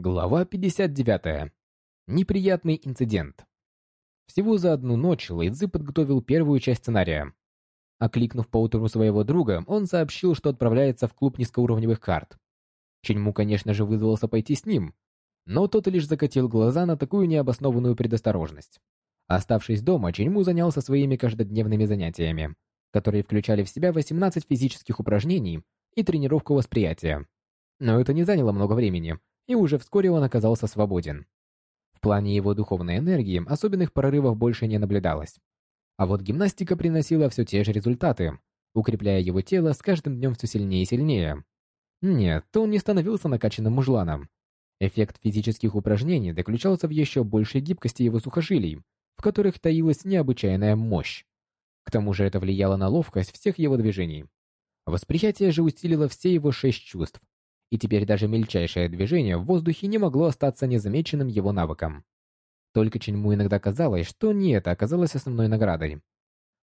Глава 59. Неприятный инцидент. Всего за одну ночь Лэйдзи подготовил первую часть сценария. Окликнув поутру своего друга, он сообщил, что отправляется в клуб низкоуровневых карт. Ченьму, конечно же, вызвался пойти с ним, но тот лишь закатил глаза на такую необоснованную предосторожность. Оставшись дома, Ченьму занялся своими каждодневными занятиями, которые включали в себя 18 физических упражнений и тренировку восприятия. Но это не заняло много времени, и уже вскоре он оказался свободен. В плане его духовной энергии особенных прорывов больше не наблюдалось. А вот гимнастика приносила все те же результаты, укрепляя его тело с каждым днем все сильнее и сильнее. Нет, он не становился накачанным мужланом. Эффект физических упражнений заключался в еще большей гибкости его сухожилий, в которых таилась необычайная мощь. К тому же это влияло на ловкость всех его движений. Восприятие же усилило все его шесть чувств, и теперь даже мельчайшее движение в воздухе не могло остаться незамеченным его навыком. Только Ченьму иногда казалось, что не это оказалось основной наградой.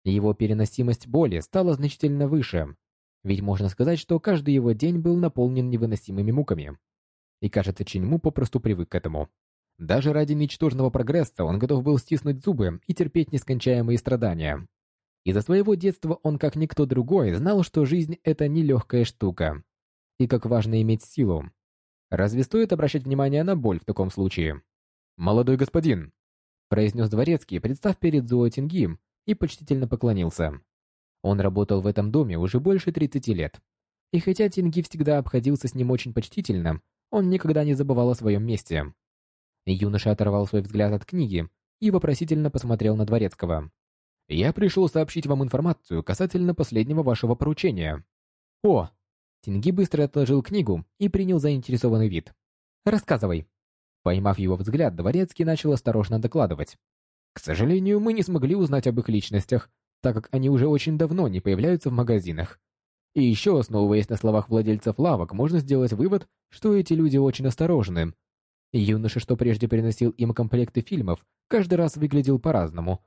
Его переносимость боли стала значительно выше, ведь можно сказать, что каждый его день был наполнен невыносимыми муками. И кажется, Ченьму попросту привык к этому. Даже ради ничтожного прогресса он готов был стиснуть зубы и терпеть нескончаемые страдания. Из-за своего детства он, как никто другой, знал, что жизнь – это нелегкая штука и как важно иметь силу. Разве стоит обращать внимание на боль в таком случае? «Молодой господин», – произнес дворецкий, представ перед Зуо Тингим и почтительно поклонился. Он работал в этом доме уже больше 30 лет. И хотя Тинги всегда обходился с ним очень почтительно, он никогда не забывал о своем месте. Юноша оторвал свой взгляд от книги и вопросительно посмотрел на Дворецкого. «Я пришел сообщить вам информацию касательно последнего вашего поручения». «О, Тинги быстро отложил книгу и принял заинтересованный вид. «Рассказывай». Поймав его взгляд, Дворецкий начал осторожно докладывать. «К сожалению, мы не смогли узнать об их личностях, так как они уже очень давно не появляются в магазинах. И еще, основываясь на словах владельцев лавок, можно сделать вывод, что эти люди очень осторожны. Юноша, что прежде приносил им комплекты фильмов, каждый раз выглядел по-разному.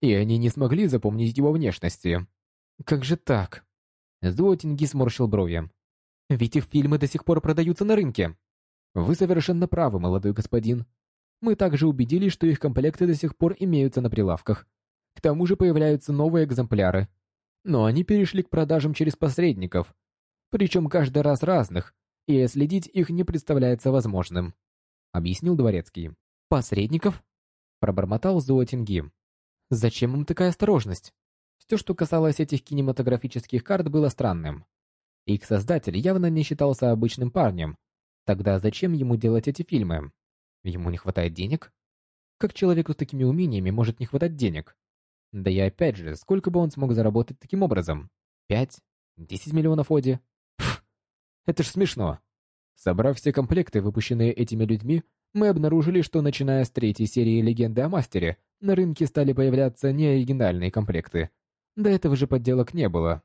И они не смогли запомнить его внешности. Как же так? Зуотинги сморщил брови. Ведь их фильмы до сих пор продаются на рынке. Вы совершенно правы, молодой господин. Мы также убедились, что их комплекты до сих пор имеются на прилавках. К тому же появляются новые экземпляры. Но они перешли к продажам через посредников. Причем каждый раз разных, и следить их не представляется возможным. Объяснил Дворецкий. Посредников? Пробормотал Зуотинги. Зачем им такая осторожность? Все, что касалось этих кинематографических карт, было странным. Их создатель явно не считался обычным парнем. Тогда зачем ему делать эти фильмы? Ему не хватает денег? Как человеку с такими умениями может не хватать денег? Да и опять же, сколько бы он смог заработать таким образом? Пять? Десять миллионов оди? Пф, это ж смешно. Собрав все комплекты, выпущенные этими людьми, мы обнаружили, что начиная с третьей серии «Легенды о мастере» на рынке стали появляться неоригинальные комплекты. До этого же подделок не было.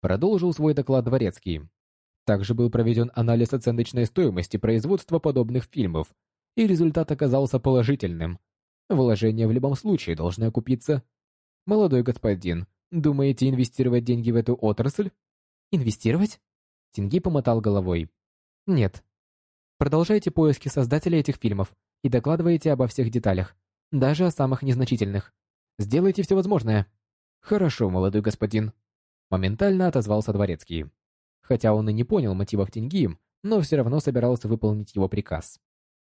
Продолжил свой доклад Дворецкий. Также был проведен анализ оценочной стоимости производства подобных фильмов, и результат оказался положительным. Вложения в любом случае должны окупиться. Молодой господин, думаете инвестировать деньги в эту отрасль? Инвестировать? Тинги помотал головой. Нет. Продолжайте поиски создателей этих фильмов и докладывайте обо всех деталях, даже о самых незначительных. Сделайте все возможное. Хорошо, молодой господин. Моментально отозвался Дворецкий. Хотя он и не понял мотивов Тинги, но все равно собирался выполнить его приказ.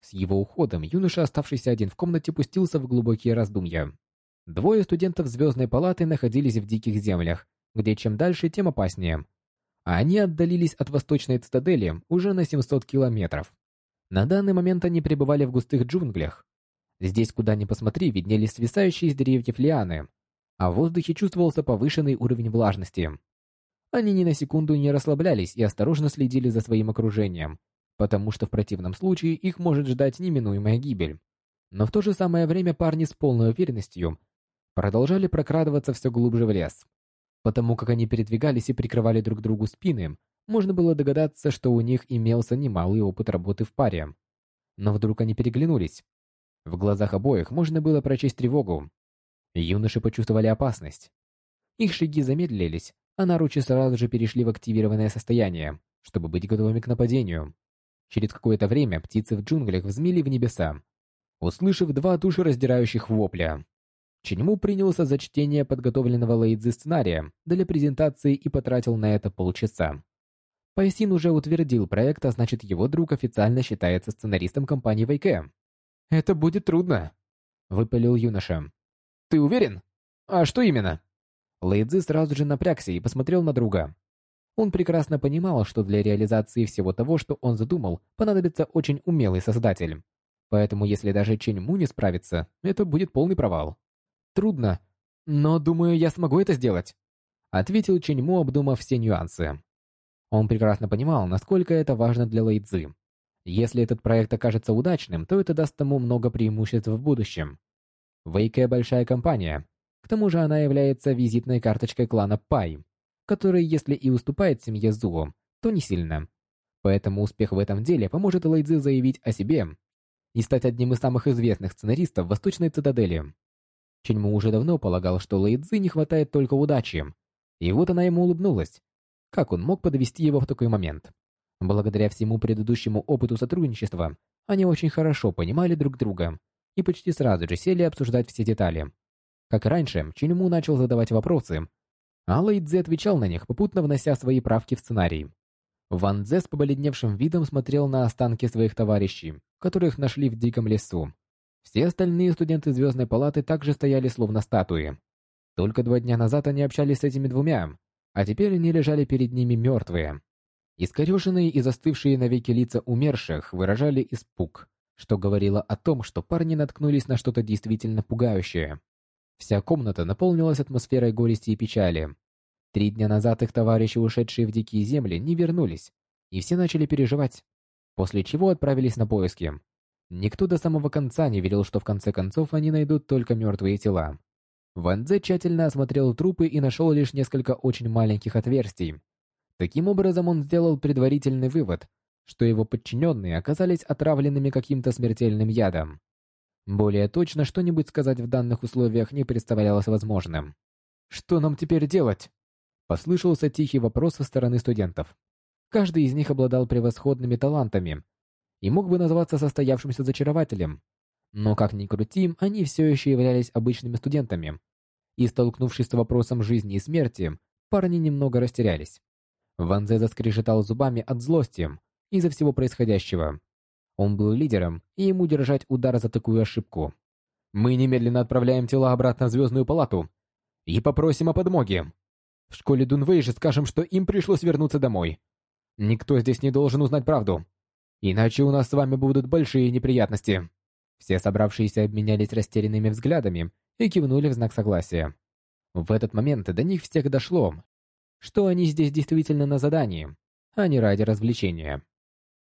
С его уходом юноша, оставшийся один в комнате, пустился в глубокие раздумья. Двое студентов Звездной палаты находились в диких землях, где чем дальше, тем опаснее. А они отдалились от восточной цитадели уже на 700 километров. На данный момент они пребывали в густых джунглях. Здесь, куда ни посмотри, виднелись свисающие из деревьев лианы, а в воздухе чувствовался повышенный уровень влажности. Они ни на секунду не расслаблялись и осторожно следили за своим окружением, потому что в противном случае их может ждать неминуемая гибель. Но в то же самое время парни с полной уверенностью продолжали прокрадываться все глубже в лес. Потому как они передвигались и прикрывали друг другу спины, можно было догадаться, что у них имелся немалый опыт работы в паре. Но вдруг они переглянулись. В глазах обоих можно было прочесть тревогу, Юноши почувствовали опасность. Их шаги замедлились, а наручи сразу же перешли в активированное состояние, чтобы быть готовыми к нападению. Через какое-то время птицы в джунглях взмели в небеса, услышав два душераздирающих вопля. Ченьму принялся за чтение подготовленного Лэйдзи сценария для презентации и потратил на это полчаса. Пайсин уже утвердил проект, а значит его друг официально считается сценаристом компании Вайке. «Это будет трудно», — выпалил юноша. «Ты уверен? А что именно?» Лэйдзи сразу же напрягся и посмотрел на друга. Он прекрасно понимал, что для реализации всего того, что он задумал, понадобится очень умелый создатель. Поэтому если даже Чень Му не справится, это будет полный провал. Трудно, но думаю, я смогу это сделать, ответил Чень Му, обдумав все нюансы. Он прекрасно понимал, насколько это важно для Лэй Цзы. Если этот проект окажется удачным, то это даст ему много преимуществ в будущем. Вейке большая компания. К тому же она является визитной карточкой клана Пай, который, если и уступает семье Зуо, то не сильно. Поэтому успех в этом деле поможет Лэйдзи заявить о себе и стать одним из самых известных сценаристов Восточной Цитадели. Ченьму уже давно полагал, что Лэйдзи не хватает только удачи. И вот она ему улыбнулась. Как он мог подвести его в такой момент? Благодаря всему предыдущему опыту сотрудничества, они очень хорошо понимали друг друга и почти сразу же сели обсуждать все детали. Как раньше, Ченьму начал задавать вопросы, а Лэйдзи отвечал на них, попутно внося свои правки в сценарий. Ван Дзе с побледневшим видом смотрел на останки своих товарищей, которых нашли в диком лесу, все остальные студенты Звездной палаты также стояли словно статуи. Только два дня назад они общались с этими двумя, а теперь они лежали перед ними мертвые. Искореженные и застывшие навеки лица умерших выражали испуг, что говорило о том, что парни наткнулись на что-то действительно пугающее. Вся комната наполнилась атмосферой горести и печали. Три дня назад их товарищи, ушедшие в дикие земли, не вернулись, и все начали переживать, после чего отправились на поиски. Никто до самого конца не верил, что в конце концов они найдут только мертвые тела. Ван Дзе тщательно осмотрел трупы и нашел лишь несколько очень маленьких отверстий. Таким образом, он сделал предварительный вывод, что его подчиненные оказались отравленными каким-то смертельным ядом. Более точно что-нибудь сказать в данных условиях не представлялось возможным. «Что нам теперь делать?» Послышался тихий вопрос со стороны студентов. Каждый из них обладал превосходными талантами, и мог бы называться состоявшимся зачарователем. Но как ни крути, они все еще являлись обычными студентами. И столкнувшись с вопросом жизни и смерти, парни немного растерялись. Ван Зе заскрежетал зубами от злости из-за всего происходящего. Он был лидером, и ему держать удар за такую ошибку. «Мы немедленно отправляем тела обратно в Звездную палату и попросим о подмоге. В школе Дунвей же скажем, что им пришлось вернуться домой. Никто здесь не должен узнать правду. Иначе у нас с вами будут большие неприятности. Все собравшиеся обменялись растерянными взглядами и кивнули в знак согласия. В этот момент до них всех дошло, что они здесь действительно на задании, а не ради развлечения.